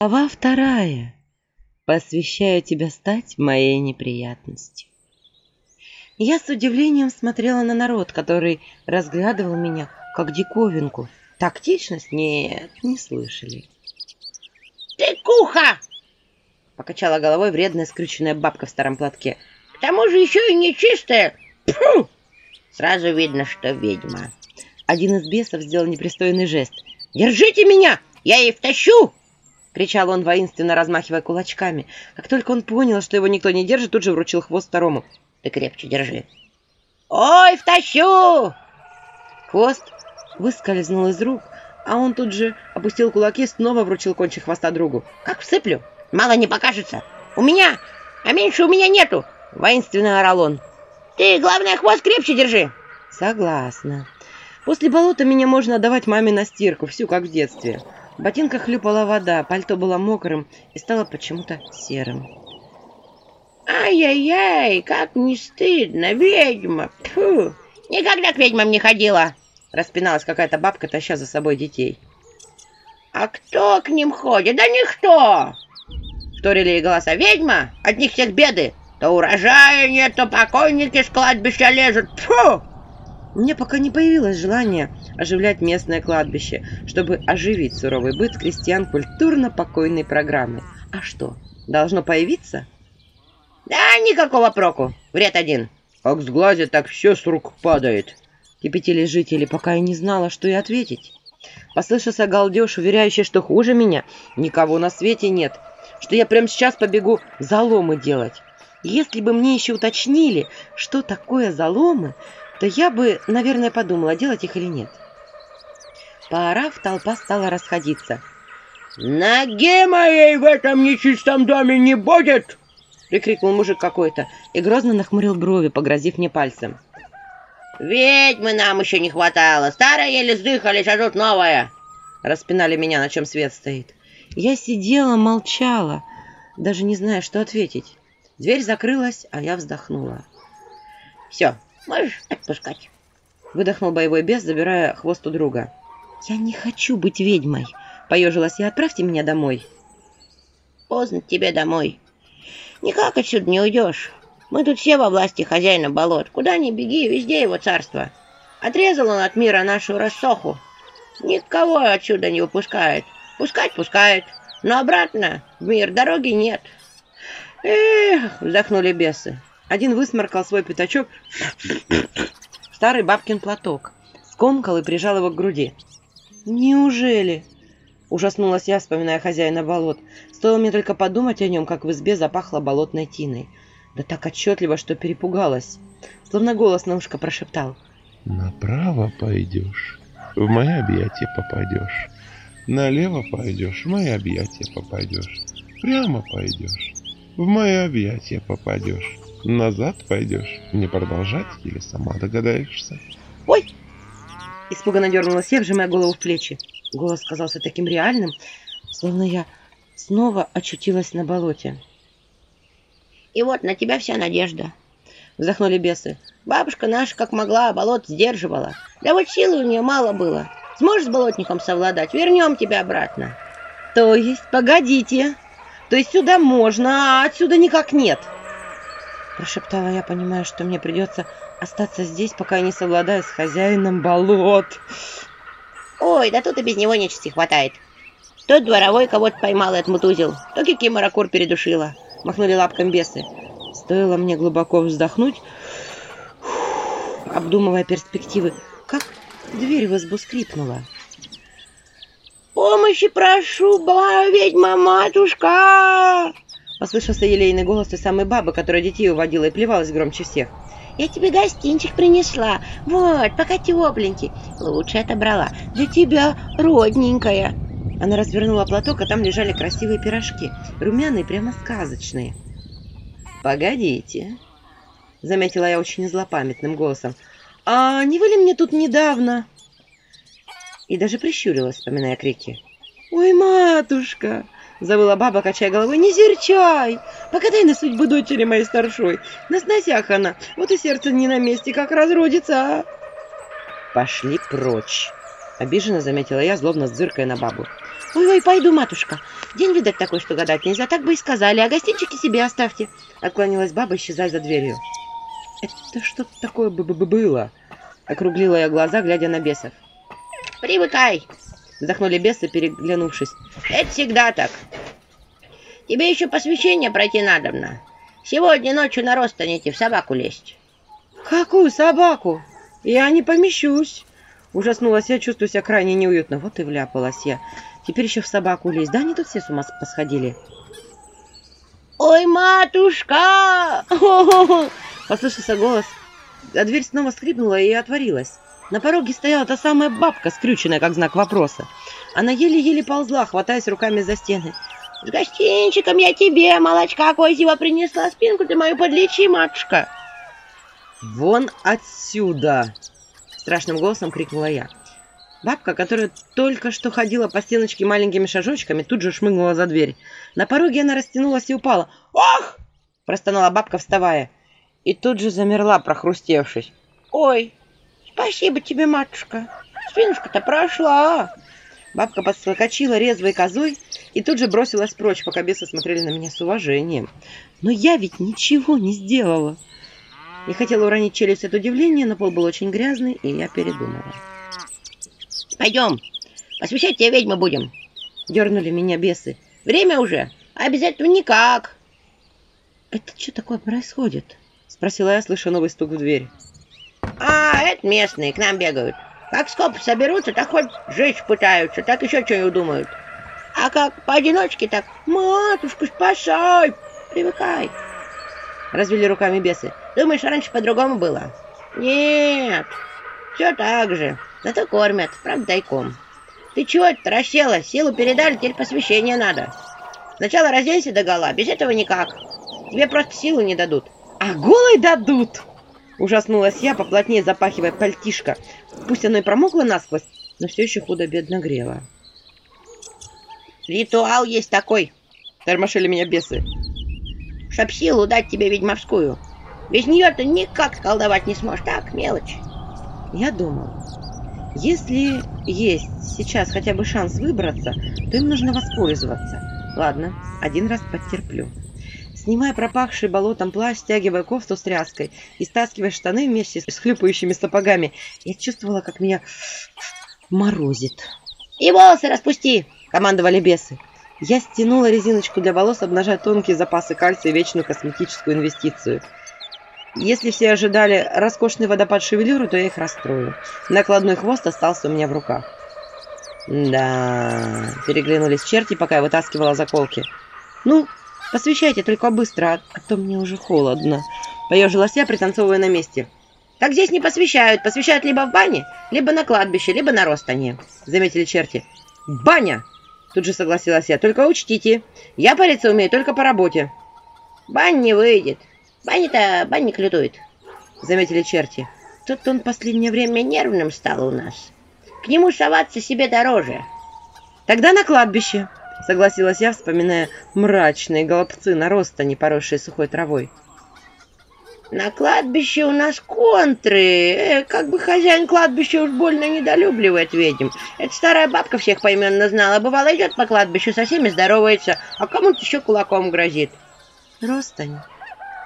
Глава вторая. Посвящаю тебя стать моей неприятностью. Я с удивлением смотрела на народ, который разглядывал меня как диковинку. Тактичность? Нет, не слышали. «Ты куха!» — покачала головой вредная скрюченная бабка в старом платке. «К тому же еще и нечистая! Фу! Сразу видно, что ведьма!» Один из бесов сделал непристойный жест. «Держите меня! Я ей втащу!» — кричал он, воинственно размахивая кулачками. Как только он понял, что его никто не держит, тут же вручил хвост второму. «Ты крепче держи!» «Ой, втащу!» Хвост выскользнул из рук, а он тут же опустил кулаки и снова вручил кончик хвоста другу. «Как всыплю! Мало не покажется! У меня! А меньше у меня нету!» — воинственно орал он. «Ты, главное, хвост крепче держи!» «Согласна. После болота меня можно отдавать маме на стирку, всю как в детстве». В ботинках хлюпала вода, пальто было мокрым и стало почему-то серым. «Ай-яй-яй, как не стыдно, ведьма! Фу! Никогда к ведьмам не ходила!» Распиналась какая-то бабка, таща за собой детей. «А кто к ним ходит? Да никто!» Вторили голоса. «Ведьма! От них всех беды! То урожая нет, то покойники с кладбища лежат! Фу!» Мне пока не появилось желания оживлять местное кладбище, чтобы оживить суровый быт крестьян культурно-покойной программы. А что, должно появиться? Да никакого проку, вред один. Как сглазит, так все с рук падает. Кипятили жители, пока я не знала, что и ответить. Послышался галдеж, уверяющий, что хуже меня никого на свете нет, что я прямо сейчас побегу заломы делать. Если бы мне еще уточнили, что такое заломы, то я бы, наверное, подумала, делать их или нет. Поорав, толпа стала расходиться. «Ноги моей в этом нечистом доме не будет!» прикрикнул мужик какой-то и грозно нахмурил брови, погрозив мне пальцем. «Ведьмы нам еще не хватало! Старая еле сдыхали, а новая!» Распинали меня, на чем свет стоит. Я сидела, молчала, даже не зная, что ответить. Дверь закрылась, а я вздохнула. «Все, Можешь отпускать. Выдохнул боевой бес, забирая хвост у друга. Я не хочу быть ведьмой. Поежилась я. Отправьте меня домой. Поздно тебе домой. Никак отсюда не уйдешь. Мы тут все во власти хозяина болот. Куда ни беги, везде его царство. Отрезал он от мира нашу рассоху. Никого отсюда не выпускает. Пускать пускает, но обратно в мир дороги нет. Эх, вздохнули бесы. Один высморкал свой пятачок, старый бабкин платок, скомкал и прижал его к груди. «Неужели?» Ужаснулась я, вспоминая хозяина болот. Стоило мне только подумать о нем, как в избе запахло болотной тиной. Да так отчетливо, что перепугалась. Словно голос на ушко прошептал. «Направо пойдешь, в мои объятия попадешь. Налево пойдешь, в мои объятия попадешь. Прямо пойдешь, в мои объятия попадешь. Назад пойдешь? Не продолжать или сама догадаешься? Ой! Испуганно дернулась я, вжимая голову в плечи. Голос казался таким реальным, словно я снова очутилась на болоте. И вот на тебя вся надежда. Вздохнули бесы. Бабушка наша как могла, болот сдерживала. Да вот силы у нее мало было. Сможешь с болотником совладать? Вернем тебя обратно. То есть, погодите. То есть сюда можно, а отсюда никак нет. — Прошептала я, понимая, что мне придется остаться здесь, пока я не совладаю с хозяином болот. Ой, да тут и без него нечисти хватает. Тот дворовой кого-то поймал и отмутузил, то кикимора-кур передушила. Махнули лапком бесы. Стоило мне глубоко вздохнуть, обдумывая перспективы, как дверь в избу скрипнула. «Помощи прошу, ведьма-матушка!» Послышался елейный голос той самой бабы, которая детей уводила и плевалась громче всех. «Я тебе гостинчик принесла. Вот, пока тепленький. Лучше отобрала. Для тебя родненькая». Она развернула платок, а там лежали красивые пирожки. Румяные, прямо сказочные. «Погодите», — заметила я очень злопамятным голосом. «А не вы ли мне тут недавно?» И даже прищурилась, вспоминая крики. «Ой, матушка!» Завыла баба, качая головой. «Не серчай! Погадай на судьбу дочери моей старшой. На сносях она. Вот и сердце не на месте, как разродится, а!» «Пошли прочь!» Обиженно заметила я, злобно зыркая на бабу. Ой-ой, пойду, матушка. День, видать, такой, что гадать нельзя. Так бы и сказали. А гостинчики себе оставьте. Отклонилась баба, исчезая за дверью. Это что-то такое бы было. Округлила я глаза, глядя на бесов. Привыкай. Вздохнули бесы, переглянувшись. Это всегда так. Тебе еще посвящение пройти надобно. Сегодня ночью на рост станете в собаку лезть. Какую собаку? Я не помещусь. Ужаснулась я, чувствую себя крайне неуютно. Вот и вляпалась я. Теперь еще в собаку лезть. Да, они тут все с ума посходили. Ой, матушка! Послышался голос. А дверь снова скрипнула и отворилась. На пороге стояла та самая бабка, скрюченная, как знак вопроса. Она еле-еле ползла, хватаясь руками за стены. С гостинчиком я тебе молочка козьего принесла. Спинку ты мою подлечи, матушка. Вон отсюда! Страшным голосом крикнула я. Бабка, которая только что ходила по стеночке маленькими шажочками, тут же шмыгнула за дверь. На пороге она растянулась и упала. «Ох!» – простонала бабка, вставая. И тут же замерла, прохрустевшись. «Ой, спасибо тебе, матушка. Спинушка-то прошла!» Бабка подскочила резвой козой и тут же бросилась прочь, пока бесы смотрели на меня с уважением. Но я ведь ничего не сделала. Не хотела уронить челюсть от удивления, но пол был очень грязный, и я передумала. Пойдем, посвящать тебя ведьмы будем. Дернули меня бесы. Время уже, а без этого никак. Это что такое происходит? Спросила я, слыша новый стук в дверь. А, это местные, к нам бегают. Как скопы соберутся, так хоть жечь пытаются, так еще что-нибудь думают. А как поодиночке, так «Матушка, спасай!» Привыкай. Развели руками бесы. Думаешь, раньше по-другому было? Нет, все так же. Зато кормят, правда, тайком. Ты чего это рассела? Силу передали, теперь посвящение надо. Сначала разденься до гола, без этого никак. Тебе просто силу не дадут. А голой дадут! Ужаснулась я, поплотнее запахивая пальтишко. Пусть оно и промокло насквозь, но все еще худо-бедно грело. Ритуал есть такой, тормошили меня бесы. Чтоб силу дать тебе ведьмовскую. Без нее ты никак колдовать не сможешь. Так, мелочь. Я думал, если есть сейчас хотя бы шанс выбраться, то им нужно воспользоваться. Ладно, один раз потерплю. Снимая пропахший болотом плащ, стягивая кофту с тряской и стаскивая штаны вместе с хлюпающими сапогами, я чувствовала, как меня морозит. «И волосы распусти!» — командовали бесы. Я стянула резиночку для волос, обнажая тонкие запасы кальция и вечную косметическую инвестицию — если все ожидали роскошный водопад шевелюры, то я их расстрою. Накладной хвост остался у меня в руках. Да, переглянулись черти, пока я вытаскивала заколки. Ну, посвящайте только быстро, а, то мне уже холодно. Поежилась я, пританцовывая на месте. Так здесь не посвящают. Посвящают либо в бане, либо на кладбище, либо на ростане. Заметили черти. Баня! Тут же согласилась я. Только учтите, я париться умею только по работе. Бань не выйдет. Бани-то банник лютует, заметили черти. Тут он в последнее время нервным стал у нас. К нему соваться себе дороже. Тогда на кладбище, согласилась я, вспоминая мрачные голубцы нароста, не поросшие сухой травой. На кладбище у нас контры. Э, как бы хозяин кладбища уж больно недолюбливает ведьм. Эта старая бабка всех поименно знала. Бывало, идет по кладбищу, со всеми здоровается, а кому-то еще кулаком грозит. Ростань,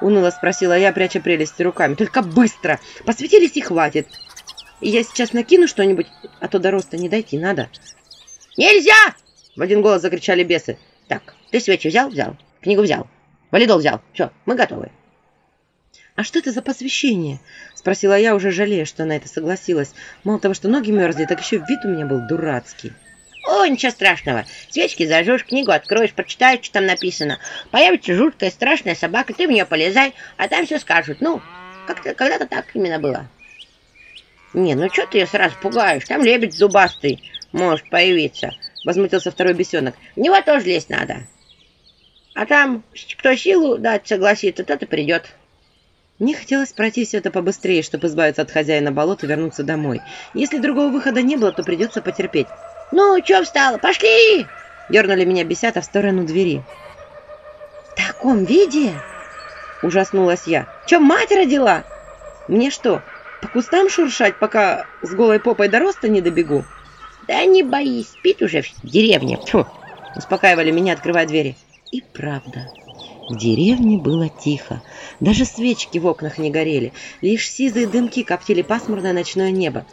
Уныло спросила я, пряча прелести руками. Только быстро! Посветились и хватит. И я сейчас накину что-нибудь, а то до роста не дойти надо. Нельзя! В один голос закричали бесы. Так, ты свечи взял? Взял. Книгу взял. Валидол взял. Все, мы готовы. «А что это за посвящение?» — спросила я, уже жалея, что она это согласилась. Мало того, что ноги мерзли, так еще вид у меня был дурацкий. О, ничего страшного. Свечки зажжешь, книгу откроешь, прочитаешь, что там написано. Появится жуткая, страшная собака, ты в нее полезай, а там все скажут. Ну, как-то когда-то так именно было. Не, ну что ты ее сразу пугаешь? Там лебедь зубастый может появиться. Возмутился второй бесенок. В него тоже лезть надо. А там, кто силу дать согласится, тот и придет. Мне хотелось пройти все это побыстрее, чтобы избавиться от хозяина болота и вернуться домой. Если другого выхода не было, то придется потерпеть. «Ну, чё встала? Пошли!» Дернули меня бесята в сторону двери. «В таком виде?» Ужаснулась я. «Чё, мать родила? Мне что, по кустам шуршать, пока с голой попой до роста не добегу?» Да не боись, спит уже в деревне. Фу, успокаивали меня, открывая двери. И правда, в деревне было тихо. Даже свечки в окнах не горели. Лишь сизые дымки коптили пасмурное ночное небо.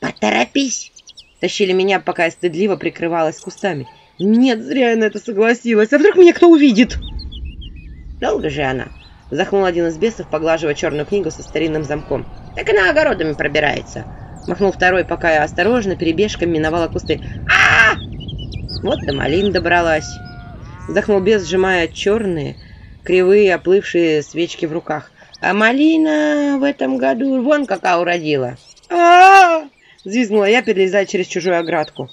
Поторопись. Тащили меня, пока я стыдливо прикрывалась кустами. Нет, зря я на это согласилась. А вдруг меня кто увидит? Долго же она? Вздохнул один из бесов, поглаживая черную книгу со старинным замком. Так она огородами пробирается. Махнул второй, пока я осторожно перебежками миновала кусты. а Вот до малин добралась. Вздохнул бес, сжимая черные, кривые, оплывшие свечки в руках. А малина в этом году вон какая уродила. а Взвизгнула я, перелезая через чужую оградку.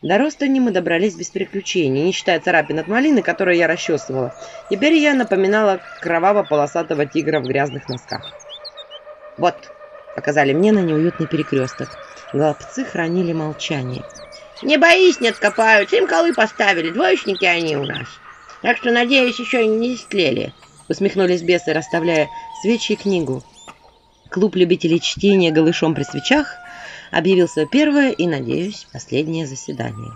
До Ростони мы добрались без приключений, не считая царапин от малины, которые я расчесывала. Теперь я напоминала кроваво-полосатого тигра в грязных носках. «Вот», — показали мне на неуютный перекресток. Голубцы хранили молчание. «Не боись, не откопаются, им колы поставили, двоечники они у нас. Так что, надеюсь, еще и не истлели», — усмехнулись бесы, расставляя свечи и книгу. Клуб любителей чтения голышом при свечах объявил свое первое и, надеюсь, последнее заседание.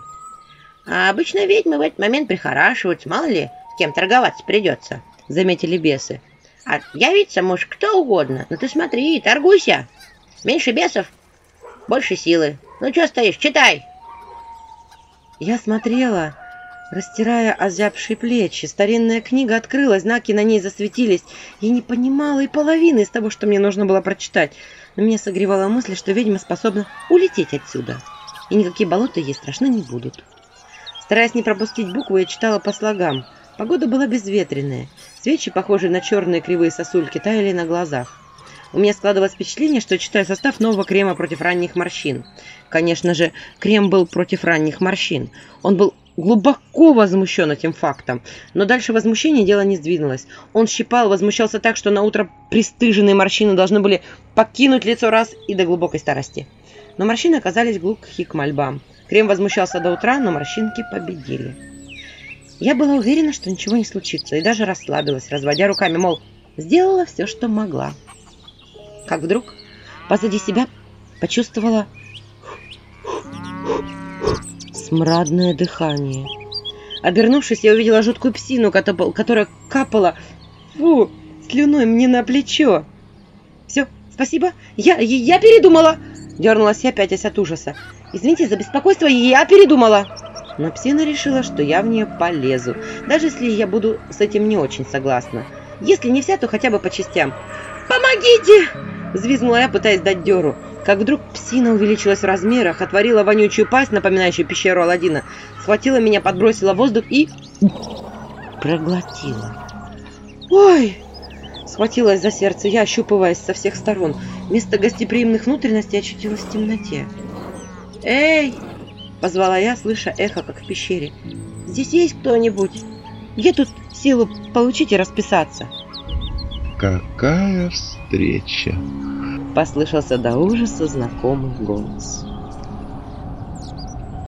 «А обычно ведьмы в этот момент прихорашиваются, мало ли, с кем торговаться придется», — заметили бесы. «А явиться может кто угодно, но ты смотри, торгуйся. Меньше бесов, больше силы. Ну что стоишь, читай!» Я смотрела, растирая озябшие плечи. Старинная книга открылась, знаки на ней засветились. Я не понимала и половины из того, что мне нужно было прочитать но меня согревала мысль, что ведьма способна улететь отсюда, и никакие болота ей страшны не будут. Стараясь не пропустить буквы, я читала по слогам. Погода была безветренная. Свечи, похожие на черные кривые сосульки, таяли на глазах. У меня складывалось впечатление, что читаю состав нового крема против ранних морщин. Конечно же, крем был против ранних морщин. Он был глубоко возмущен этим фактом. Но дальше возмущение дело не сдвинулось. Он щипал, возмущался так, что на утро пристыженные морщины должны были покинуть лицо раз и до глубокой старости. Но морщины оказались глухи к мольбам. Крем возмущался до утра, но морщинки победили. Я была уверена, что ничего не случится, и даже расслабилась, разводя руками, мол, сделала все, что могла. Как вдруг позади себя почувствовала смрадное дыхание. Обернувшись, я увидела жуткую псину, которая капала фу, слюной мне на плечо. «Все, спасибо, я, я передумала!» Дернулась я, пятясь от ужаса. «Извините за беспокойство, я передумала!» Но псина решила, что я в нее полезу, даже если я буду с этим не очень согласна. Если не вся, то хотя бы по частям. «Помогите!» – взвизгнула я, пытаясь дать дёру как вдруг псина увеличилась в размерах, отворила вонючую пасть, напоминающую пещеру Аладдина, схватила меня, подбросила в воздух и... проглотила. «Ой!» Схватилась за сердце я, ощупываясь со всех сторон. Вместо гостеприимных внутренностей очутилась в темноте. «Эй!» — позвала я, слыша эхо, как в пещере. «Здесь есть кто-нибудь? Где тут силу получить и расписаться?» «Какая встреча!» Послышался до ужаса знакомый голос.